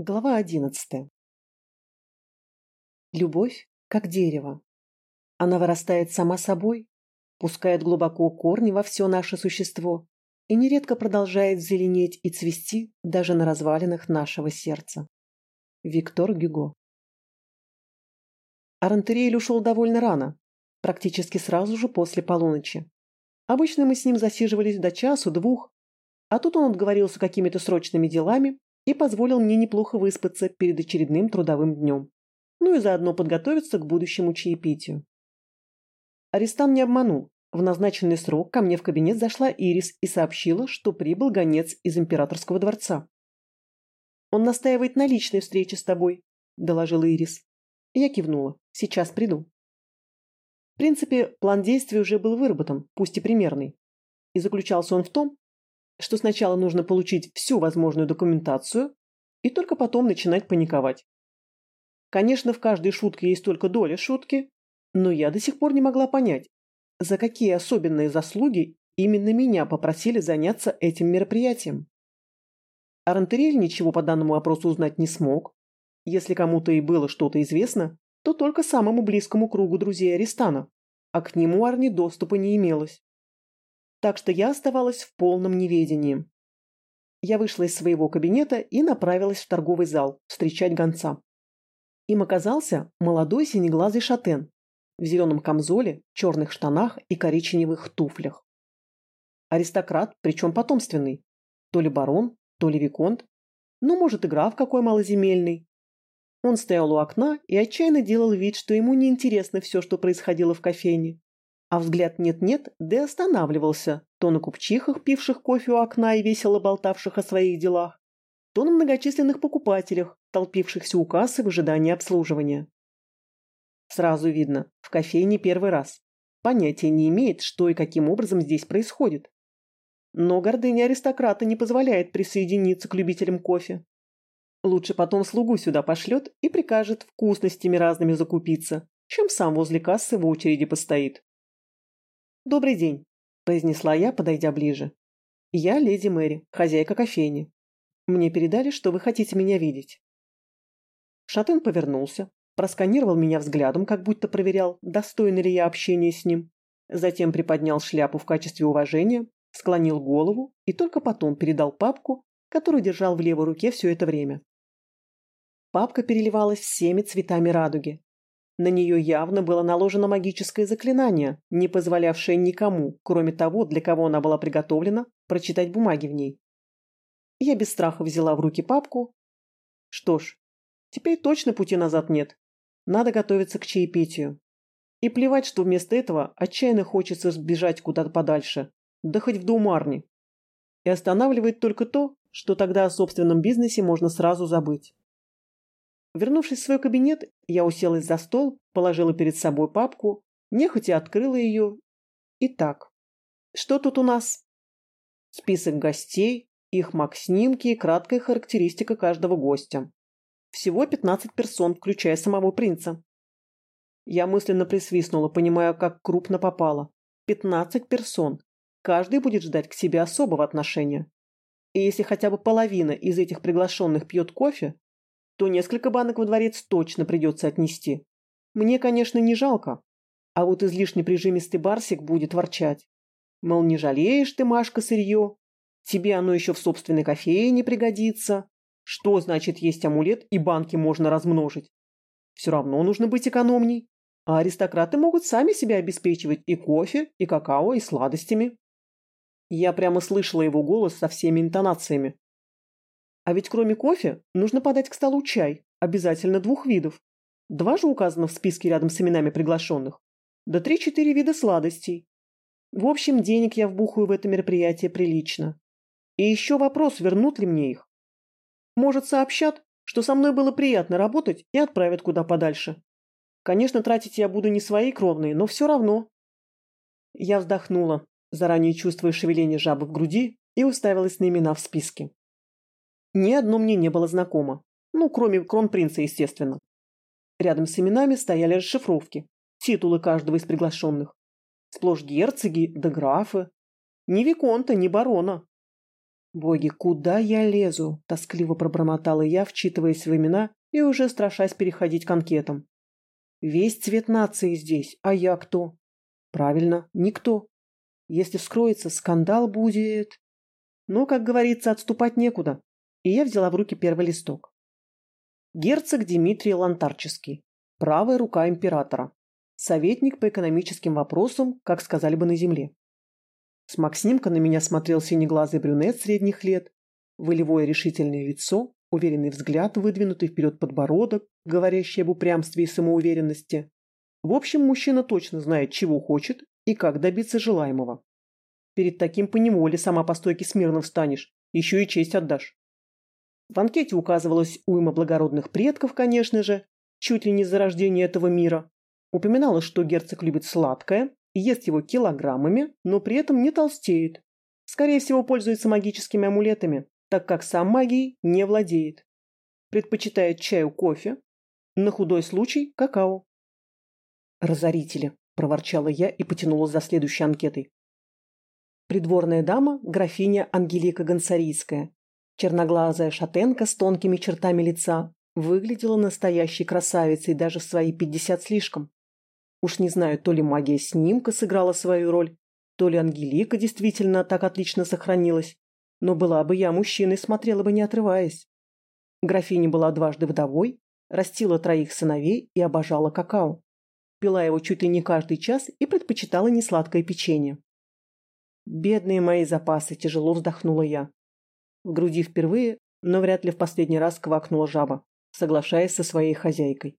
Глава одиннадцатая. Любовь как дерево. Она вырастает сама собой, пускает глубоко корни во все наше существо и нередко продолжает зеленеть и цвести даже на развалинах нашего сердца. Виктор Гюго. Арантериэль ушел довольно рано, практически сразу же после полуночи. Обычно мы с ним засиживались до часу-двух, а тут он отговорился какими-то срочными делами и позволил мне неплохо выспаться перед очередным трудовым днем, ну и заодно подготовиться к будущему чаепитию. Арестан не обманул. В назначенный срок ко мне в кабинет зашла Ирис и сообщила, что прибыл гонец из императорского дворца. «Он настаивает на личной встрече с тобой», – доложила Ирис. Я кивнула. «Сейчас приду». В принципе, план действий уже был выработан, пусть и примерный. И заключался он в том, что сначала нужно получить всю возможную документацию и только потом начинать паниковать. Конечно, в каждой шутке есть только доля шутки, но я до сих пор не могла понять, за какие особенные заслуги именно меня попросили заняться этим мероприятием. Арантерель ничего по данному вопросу узнать не смог. Если кому-то и было что-то известно, то только самому близкому кругу друзей Аристана, а к нему Арни доступа не имелось так что я оставалась в полном неведении. Я вышла из своего кабинета и направилась в торговый зал встречать гонца. Им оказался молодой синеглазый шатен в зеленом камзоле, черных штанах и коричневых туфлях. Аристократ, причем потомственный. То ли барон, то ли виконт. Ну, может, и граф какой малоземельный. Он стоял у окна и отчаянно делал вид, что ему неинтересно все, что происходило в кофейне. А взгляд нет-нет, да останавливался, то на купчихах, пивших кофе у окна и весело болтавших о своих делах, то на многочисленных покупателях, толпившихся у кассы в ожидании обслуживания. Сразу видно, в кофейне первый раз. Понятия не имеет, что и каким образом здесь происходит. Но гордыня аристократа не позволяет присоединиться к любителям кофе. Лучше потом слугу сюда пошлет и прикажет вкусностями разными закупиться, чем сам возле кассы в очереди постоит. «Добрый день», – произнесла я, подойдя ближе. «Я леди Мэри, хозяйка кофейни. Мне передали, что вы хотите меня видеть». Шатен повернулся, просканировал меня взглядом, как будто проверял, достойна ли я общения с ним, затем приподнял шляпу в качестве уважения, склонил голову и только потом передал папку, которую держал в левой руке все это время. Папка переливалась всеми цветами радуги, на нее явно было наложено магическое заклинание, не позволявшее никому, кроме того, для кого она была приготовлена, прочитать бумаги в ней. Я без страха взяла в руки папку. Что ж, теперь точно пути назад нет. Надо готовиться к чаепитию. И плевать, что вместо этого отчаянно хочется сбежать куда-то подальше, да хоть в дом Арни. И останавливает только то, что тогда о собственном бизнесе можно сразу забыть. Вернувшись в свой кабинет, я уселась за стол, положила перед собой папку, нехотя открыла ее. Итак, что тут у нас? Список гостей, их маг-снимки и краткая характеристика каждого гостя. Всего 15 персон, включая самого принца. Я мысленно присвистнула, понимая, как крупно попало. 15 персон. Каждый будет ждать к себе особого отношения. И если хотя бы половина из этих приглашенных пьет кофе, то несколько банок во дворец точно придется отнести. Мне, конечно, не жалко, а вот излишне прижимистый барсик будет ворчать. Мол, не жалеешь ты, Машка, сырье? Тебе оно еще в собственной кофейне пригодится. Что значит есть амулет и банки можно размножить? Все равно нужно быть экономней. А аристократы могут сами себя обеспечивать и кофе, и какао, и сладостями. Я прямо слышала его голос со всеми интонациями. А ведь кроме кофе нужно подать к столу чай, обязательно двух видов. Два же указано в списке рядом с именами приглашенных. Да три-четыре вида сладостей. В общем, денег я вбухаю в это мероприятие прилично. И еще вопрос, вернут ли мне их. Может, сообщат, что со мной было приятно работать и отправят куда подальше. Конечно, тратить я буду не свои кровные, но все равно. Я вздохнула, заранее чувствуя шевеление жабы в груди, и уставилась на имена в списке. Ни одно мне не было знакомо. Ну, кроме кронпринца, естественно. Рядом с именами стояли расшифровки, титулы каждого из приглашенных. Сплошь герцоги да графы. Ни виконта, ни барона. «Боги, куда я лезу?» – тоскливо пробормотала я, вчитываясь в имена и уже страшась переходить к анкетам. «Весь цвет нации здесь, а я кто?» «Правильно, никто. Если вскроется, скандал будет...» Но, как говорится, отступать некуда, и я взяла в руки первый листок. Герцог Дмитрий Лантарческий, правая рука императора, советник по экономическим вопросам, как сказали бы на земле. С Максимка на меня смотрел синеглазый брюнет средних лет, волевое решительное лицо, уверенный взгляд, выдвинутый вперед подбородок, говорящий об упрямстве и самоуверенности. В общем, мужчина точно знает, чего хочет и как добиться желаемого. Перед таким поневоле сама по стойке смирно встанешь, еще и честь отдашь. В анкете указывалось уйма благородных предков, конечно же, чуть ли не за рождение этого мира. Упоминалось, что герцог любит сладкое, ест его килограммами, но при этом не толстеет. Скорее всего, пользуется магическими амулетами, так как сам магией не владеет. Предпочитает чаю кофе, на худой случай – какао. «Разорители», – проворчала я и потянулась за следующей анкетой. Придворная дама – графиня Ангелика Гонсарийская. Черноглазая шатенка с тонкими чертами лица выглядела настоящей красавицей даже в свои пятьдесят слишком. Уж не знаю, то ли магия снимка сыграла свою роль, то ли Ангелика действительно так отлично сохранилась, но была бы я мужчиной, смотрела бы не отрываясь. Графиня была дважды вдовой, растила троих сыновей и обожала какао. Пила его чуть ли не каждый час и предпочитала несладкое печенье. «Бедные мои запасы!» – тяжело вздохнула я. В груди впервые, но вряд ли в последний раз квакнула жаба, соглашаясь со своей хозяйкой.